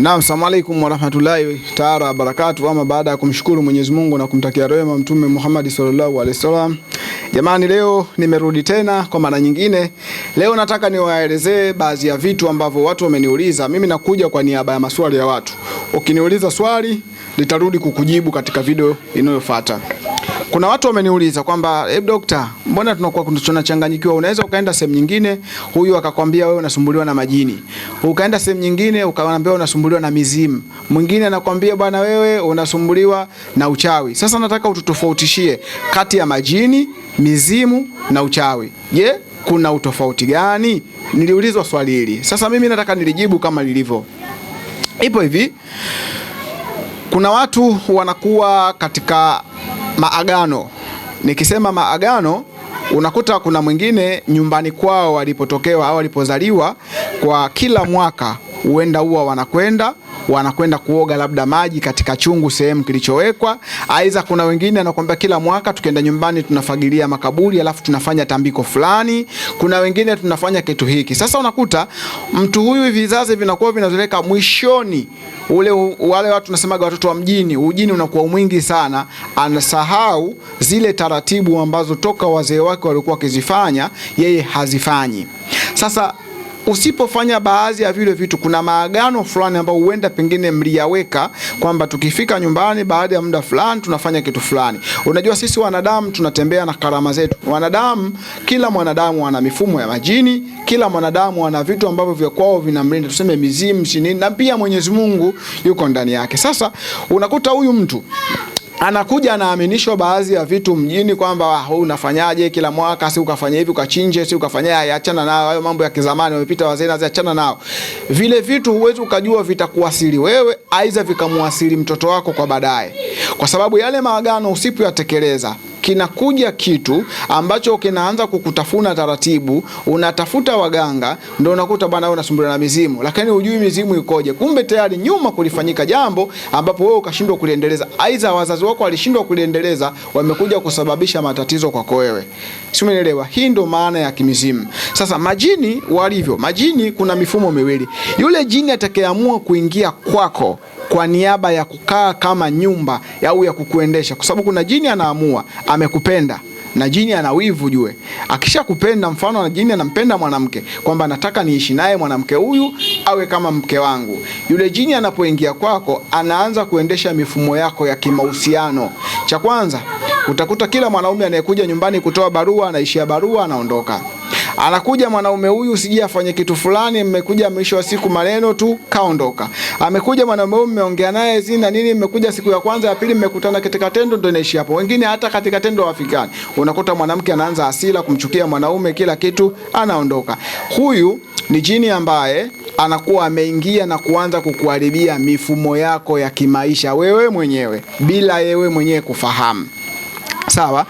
Naam, salamu alaykum warahmatullahi taala wabarakatu. Ama baada ya kumshukuru Mwenyezi Mungu na kumtakia rehema Mtume Muhammad sallallahu alaihi wasallam, jamani, leo nimerudi tena kwa mara nyingine. Leo nataka niwaelezee baadhi ya vitu ambavyo watu wameniuliza. Mimi nakuja kwa niaba ya maswali ya watu. Ukiniuliza swali nitarudi kukujibu katika video inayofuata. Kuna watu wameniuliza kwamba hey, dokta, mbona tunakuwa tunachanganyikiwa? Unaweza ukaenda sehemu nyingine, huyu akakwambia wewe unasumbuliwa na majini, ukaenda sehemu nyingine ukaambiwa unasumbuliwa na mizimu, mwingine anakwambia bwana wewe unasumbuliwa na uchawi. Sasa nataka ututofautishie kati ya majini, mizimu na uchawi. Je, kuna utofauti gani? Niliulizwa swali hili. Sasa mimi nataka nilijibu kama lilivyo. Ipo hivi, kuna watu wanakuwa katika maagano. Nikisema maagano, unakuta kuna mwingine nyumbani kwao walipotokewa au walipozaliwa, kwa kila mwaka huenda huwa wanakwenda wanakwenda kuoga labda maji katika chungu sehemu kilichowekwa. Aidha, kuna wengine anakwambia kila mwaka tukienda nyumbani tunafagilia makaburi alafu tunafanya tambiko fulani. Kuna wengine tunafanya kitu hiki. Sasa unakuta mtu huyu vizazi vinakuwa vinazoeleka mwishoni ule wale watu nasemaga watoto wa mjini, ujini unakuwa mwingi sana, anasahau zile taratibu ambazo toka wazee wake walikuwa wakizifanya, yeye hazifanyi. Sasa usipofanya baadhi ya vile vitu, kuna maagano fulani ambayo huenda pengine mliyaweka kwamba tukifika nyumbani baada ya muda fulani tunafanya kitu fulani. Unajua sisi wanadamu tunatembea na karama zetu. Wanadamu, kila mwanadamu ana mifumo ya majini, kila mwanadamu ana vitu ambavyo vya kwao vinamlinda, tuseme mizimu, sinini, na pia Mwenyezi Mungu yuko ndani yake. Sasa unakuta huyu mtu anakuja anaaminishwa baadhi ya vitu mjini kwamba ah, unafanyaje kila mwaka, si ukafanya hivi ukachinje, si ukafanya haya, achana nao hayo mambo ya kizamani, wamepita wazee na achana nao. Vile vitu huwezi ukajua vitakuasili wewe, aidha vikamuasili mtoto wako kwa baadaye, kwa sababu yale maagano usipoyatekeleza kinakuja kitu ambacho kinaanza kukutafuna taratibu, unatafuta waganga, ndio unakuta bwana wewe unasumbuliwa na mizimu, lakini hujui mizimu ikoje. Kumbe tayari nyuma kulifanyika jambo ambapo wewe ukashindwa kuliendeleza, aidha wazazi wako walishindwa kuliendeleza, wamekuja kusababisha matatizo kwako wewe. Si umeelewa? Hii ndio maana ya kimizimu. Sasa majini walivyo, majini kuna mifumo miwili. Yule jini atakayeamua kuingia kwako kwa niaba ya kukaa kama nyumba au ya kukuendesha, kwa sababu kuna jini anaamua amekupenda na jini ana wivu jue. Akishakupenda, mfano na jini anampenda mwanamke kwamba nataka niishi naye mwanamke huyu awe kama mke wangu. Yule jini anapoingia kwako, anaanza kuendesha mifumo yako ya kimahusiano. Cha kwanza, utakuta kila mwanaume anayekuja nyumbani kutoa barua, anaishia barua, anaondoka anakuja mwanaume huyu sijui afanye kitu fulani, mmekuja mwisho wa siku maneno tu kaondoka. Amekuja mwanaume huyu mmeongea naye zina nini, mmekuja siku ya kwanza ya pili, mmekutana katika tendo, ndio inaishi hapo. Wengine hata katika tendo hawafikani. Unakuta mwanamke anaanza hasira kumchukia mwanaume, kila kitu anaondoka. Huyu ni jini ambaye anakuwa ameingia na kuanza kukuharibia mifumo yako ya kimaisha wewe mwenyewe bila yewe mwenyewe kufahamu. Sawa?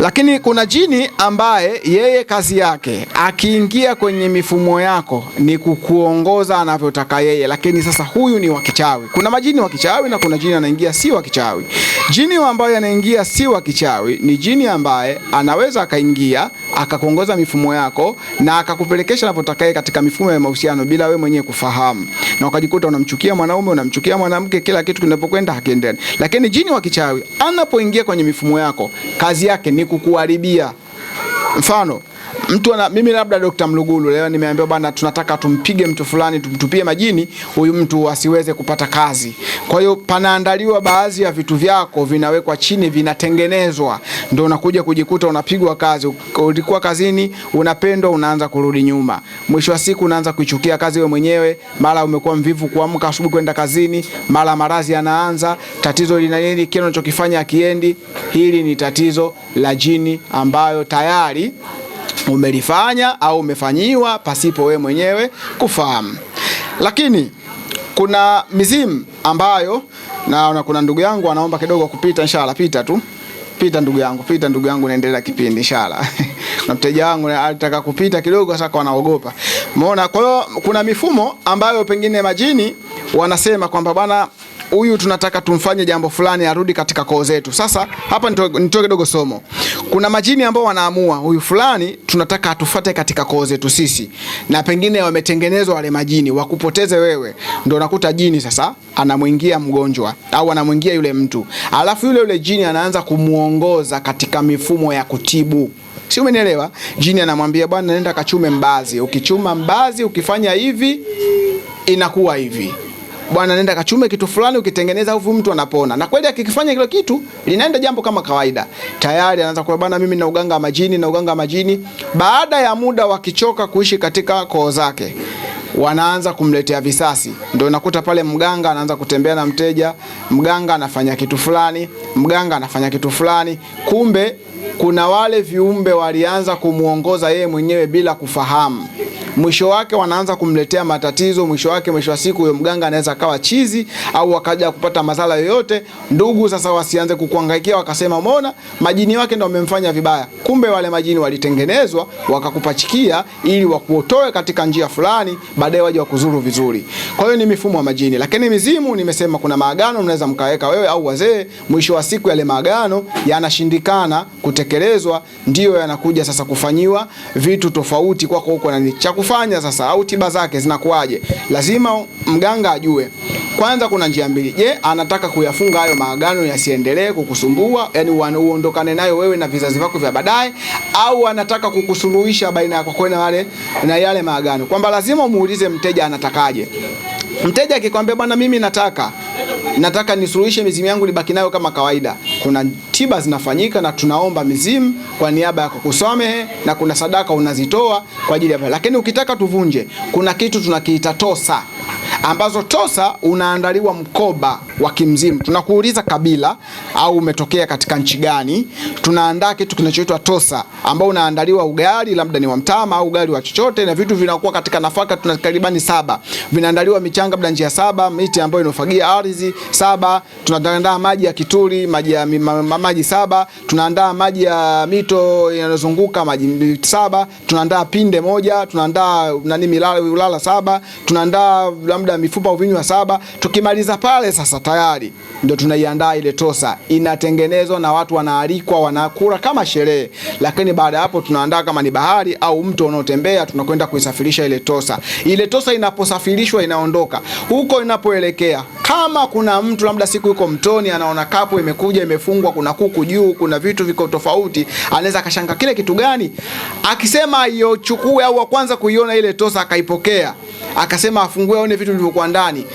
Lakini kuna jini ambaye yeye kazi yake akiingia kwenye mifumo yako ni kukuongoza anavyotaka yeye, lakini sasa huyu ni wa kichawi. Kuna majini wa kichawi na kuna jini anaingia si wa kichawi. Jini ambaye anaingia si wa kichawi ni jini ambaye anaweza akaingia akakuongoza mifumo yako na akakupelekesha unapotaka katika mifumo ya mahusiano bila we mwenyewe kufahamu, na ukajikuta unamchukia mwanaume, unamchukia mwanamke, kila kitu kinapokwenda hakiendani. Lakini jini wa kichawi anapoingia kwenye mifumo yako, kazi yake ni kukuharibia. Mfano, mtu ana mimi labda Dr. Mlugulu leo nimeambiwa bana, tunataka tumpige mtu fulani, tumtupie majini huyu mtu asiweze kupata kazi. Kwa hiyo panaandaliwa baadhi ya vitu vyako vinawekwa chini, vinatengenezwa, ndio unakuja kujikuta unapigwa kazi. Ulikuwa kazini, unapendwa, unaanza kurudi nyuma. Mwisho wa siku unaanza kuichukia kazi wewe mwenyewe, mara umekuwa mvivu kuamka asubuhi kwenda kazini, mara maradhi yanaanza, tatizo lina nini, kile unachokifanya akiendi. Hili ni tatizo la jini ambayo tayari umelifanya au umefanyiwa pasipo we mwenyewe kufahamu. Lakini kuna mizimu ambayo naona kuna ndugu yangu anaomba kidogo kupita, inshallah pita tu. Pita ndugu yangu, pita ndugu yangu, naendelea kipindi inshallah. Na mteja wangu alitaka kupita kidogo, sasa wanaogopa. Umeona? Kwa hiyo kuna mifumo ambayo pengine majini wanasema kwamba bwana huyu tunataka tumfanye jambo fulani arudi katika koo zetu. Sasa hapa nitoe kidogo somo. Kuna majini ambao wanaamua huyu fulani tunataka atufate katika koo zetu sisi, na pengine wametengenezwa wale majini wakupoteze wewe, ndio unakuta jini sasa anamwingia mgonjwa au anamwingia yule mtu, alafu yule yule jini anaanza kumuongoza katika mifumo ya kutibu. Si umenielewa? Jini anamwambia bwana, nenda kachume mbazi, ukichuma mbazi ukifanya hivi inakuwa hivi bwana, nenda kachume kitu fulani, ukitengeneza huvu mtu anapona. Na kweli akikifanya kile kitu linaenda jambo kama kawaida, tayari anaanza kwa bwana, mimi na uganga majini na uganga majini. Baada ya muda wakichoka kuishi katika koo zake wanaanza kumletea visasi, ndio unakuta pale mganga anaanza kutembea na mteja, mganga anafanya kitu fulani, mganga anafanya kitu fulani, kumbe kuna wale viumbe walianza kumuongoza yeye mwenyewe bila kufahamu. Mwisho wake wanaanza kumletea matatizo. Mwisho wake, mwisho wa siku, huyo mganga anaweza akawa chizi au akaja kupata madhara yoyote. Ndugu sasa wasianze kukuangaikia wakasema, mbona majini wake ndio wamemfanya vibaya. Kumbe wale majini walitengenezwa wakakupachikia ili wakuotoe katika njia fulani, baadaye waje wakuzuru vizuri. Kwa hiyo ni mifumo ya majini, lakini mizimu, nimesema kuna maagano mnaweza mkaweka wewe au wazee. Mwisho wa siku yale maagano yanashindikana kutekelezwa, ndio yanakuja sasa kufanyiwa vitu tofauti kwako huko na cha kufanya sasa, au tiba zake zinakuwaje? Lazima mganga ajue kwanza. Kuna njia mbili. Je, anataka kuyafunga hayo maagano yasiendelee kukusumbua, yani uondokane nayo wewe na vizazi vyako vya baadaye, au anataka kukusuluhisha baina yako kwako na wale na yale maagano, kwamba lazima umuulize mteja anatakaje. Mteja akikwambia bwana, mimi nataka nataka nisuluhishe mizimu yangu nibaki nayo kama kawaida, kuna tiba zinafanyika na tunaomba mizimu kwa niaba ya kukusamehe na kuna sadaka unazitoa kwa ajili ya, lakini ukitaka tuvunje, kuna kitu tunakiita tosa ambazo tosa unaandaliwa mkoba wa kimzimu. Tunakuuliza kabila au umetokea katika nchi gani, tunaandaa kitu kinachoitwa tosa ambao unaandaliwa ugali, labda ni wa mtama au ugali wa chochote, na vitu vinakuwa katika nafaka, tuna takribani saba, vinaandaliwa michanga, labda njia saba, miti ambayo inofagia ardhi saba, tunaandaa maji ya kituri, maji ya ma, ma, maji saba, tunaandaa maji ya mito yanayozunguka maji saba, tunaandaa pinde moja, tunaandaa nani milala ulala saba, tunaandaa labda mifupa uvinywa saba. Tukimaliza pale sasa tayari ndio tunaiandaa ile tosa, inatengenezwa na watu wanaalikwa, wanakula kama sherehe. Lakini baada ya hapo tunaandaa kama ni bahari au mto unaotembea, tunakwenda kuisafirisha ile tosa. Ile tosa inaposafirishwa inaondoka huko inapoelekea. Kama kuna mtu labda siku yuko mtoni, anaona kapu imekuja imefungwa, kuna kuku juu, kuna vitu viko tofauti, anaweza akashanga kile kitu gani, akisema iochukue au kwanza kuiona ile tosa akaipokea akasema afungue aone vitu vilivyokuwa ndani.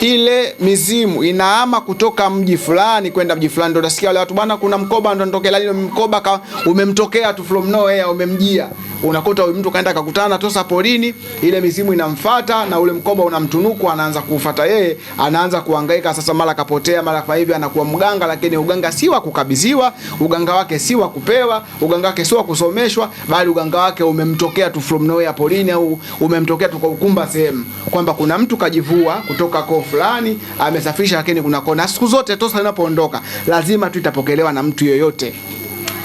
Ile mizimu inaama kutoka mji fulani kwenda mji fulani, ndio utasikia wale watu bwana, kuna mkoba ndo nitokea, lakini mkoba umemtokea tu from nowhere, umemjia. Unakuta huyu mtu kaenda kakutana tosa porini, ile mizimu inamfata na ule mkoba unamtunuku, anaanza kufuata yeye, anaanza kuhangaika sasa, mara kapotea, mara kwa hivi, anakuwa mganga, lakini uganga si wa kukabidhiwa, uganga wake si wa kupewa, uganga wake si wa kusomeshwa, bali uganga wake umemtokea tu from nowhere porini, au umemtokea tu kwa ukumba sehemu, kwamba kuna mtu kajivua kutoka koo fulani amesafisha, lakini kuna kona. Siku zote tosa inapoondoka lazima tu itapokelewa na mtu yoyote.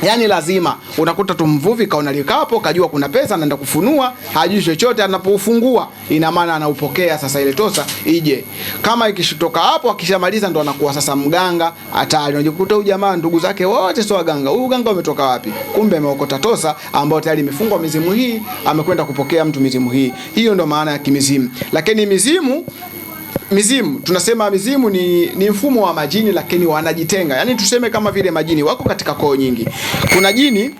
Yaani lazima unakuta tu mvuvi kaona likapo, kajua kuna pesa, anaenda kufunua, hajui chochote. Anapofungua ina maana anaupokea sasa ile tosa ije. Kama ikishitoka hapo, akishamaliza ndo anakuwa sasa mganga hatari. Unajikuta huyu jamaa ndugu zake wote sio waganga. Huyu uganga umetoka wapi? Kumbe ameokota tosa ambayo tayari imefungwa mizimu hii, amekwenda kupokea mtu mizimu hii. Hiyo ndo maana ya kimizimu. Lakini mizimu mizimu tunasema mizimu ni, ni mfumo wa majini lakini wanajitenga. Yaani tuseme kama vile majini wako katika koo nyingi. Kuna jini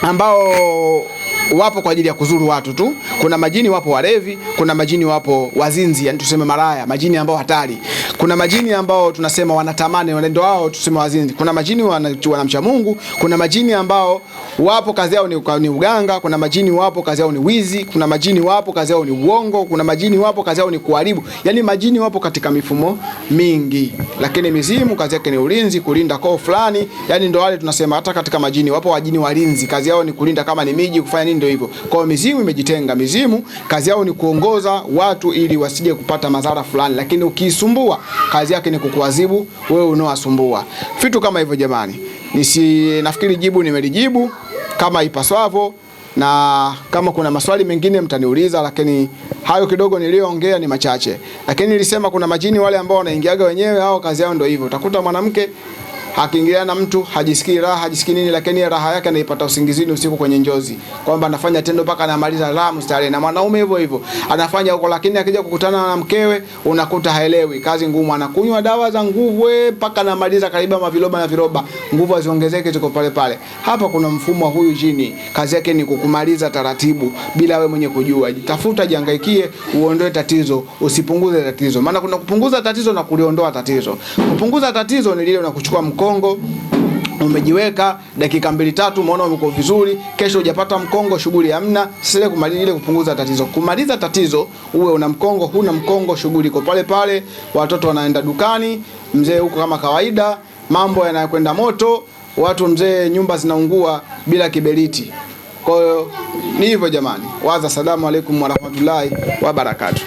ambao wapo kwa ajili ya kuzuru watu tu. Kuna majini wapo walevi, kuna majini wapo wazinzi, yani tuseme maraya, majini ambao hatari. Kuna majini ambao tunasema wanatamani, ndio wao tuseme wazinzi. Kuna majini wanamcha Mungu, kuna majini ambao wapo kazi yao ni, ni uganga, kuna majini wapo kazi yao ni wizi, kuna majini wapo kazi yao ni uongo, kuna majini wapo kazi yao ni kuharibu. Yani majini wapo katika mifumo mingi, lakini mizimu kazi yake ni ulinzi, kulinda koo fulani. Yani ndio wale tunasema hata katika majini wapo wajini walinzi, kazi yao ni kulinda kama ni miji, kufanya nini, ndio hivyo. Kwa hiyo mizimu imejitenga. Mizimu kazi yao ni kuongoza watu ili wasije kupata madhara fulani, lakini ukiisumbua kazi yake ni kukuadhibu wewe unaowasumbua. Vitu kama hivyo jamani. Nisi nafikiri jibu nimelijibu kama ipaswavyo. na kama kuna maswali mengine mtaniuliza, lakini hayo kidogo niliyoongea ni machache. Lakini nilisema kuna majini wale ambao wanaingiaga wenyewe, hao kazi yao ndio hivyo. Utakuta mwanamke akiingilia na mtu hajisikii raha, hajisikii nini, lakini raha yake anaipata usingizini usiku kwenye njozi, kwamba anafanya tendo mpaka anamaliza raha mstari. Na mwanaume hivyo hivyo anafanya huko, lakini akija kukutana na mkewe unakuta haelewi, kazi ngumu, anakunywa dawa za nguvu mpaka anamaliza karibu maviroba na viroba, nguvu aziongezeke, ziko pale pale. Hapa kuna mfumo wa huyu jini, kazi yake ni kukumaliza taratibu bila we mwenye kujua. Jitafuta, jihangaikie, uondoe tatizo, usipunguze tatizo, maana kuna kupunguza tatizo na kuliondoa tatizo. Kupunguza tatizo ni lile unakuchukua mkongo umejiweka dakika mbili tatu, umeona umekuwa vizuri. Kesho hujapata mkongo, shughuli hamna. Sile kumaliza ile kupunguza tatizo, kumaliza tatizo, uwe una mkongo, huna mkongo, shughuli iko pale pale. Watoto wanaenda dukani, mzee huko kama kawaida, mambo yanayokwenda moto, watu mzee, nyumba zinaungua bila kiberiti. Kwa hiyo ni hivyo jamani, waza. Salamu alaikum warahmatullahi wabarakatuh.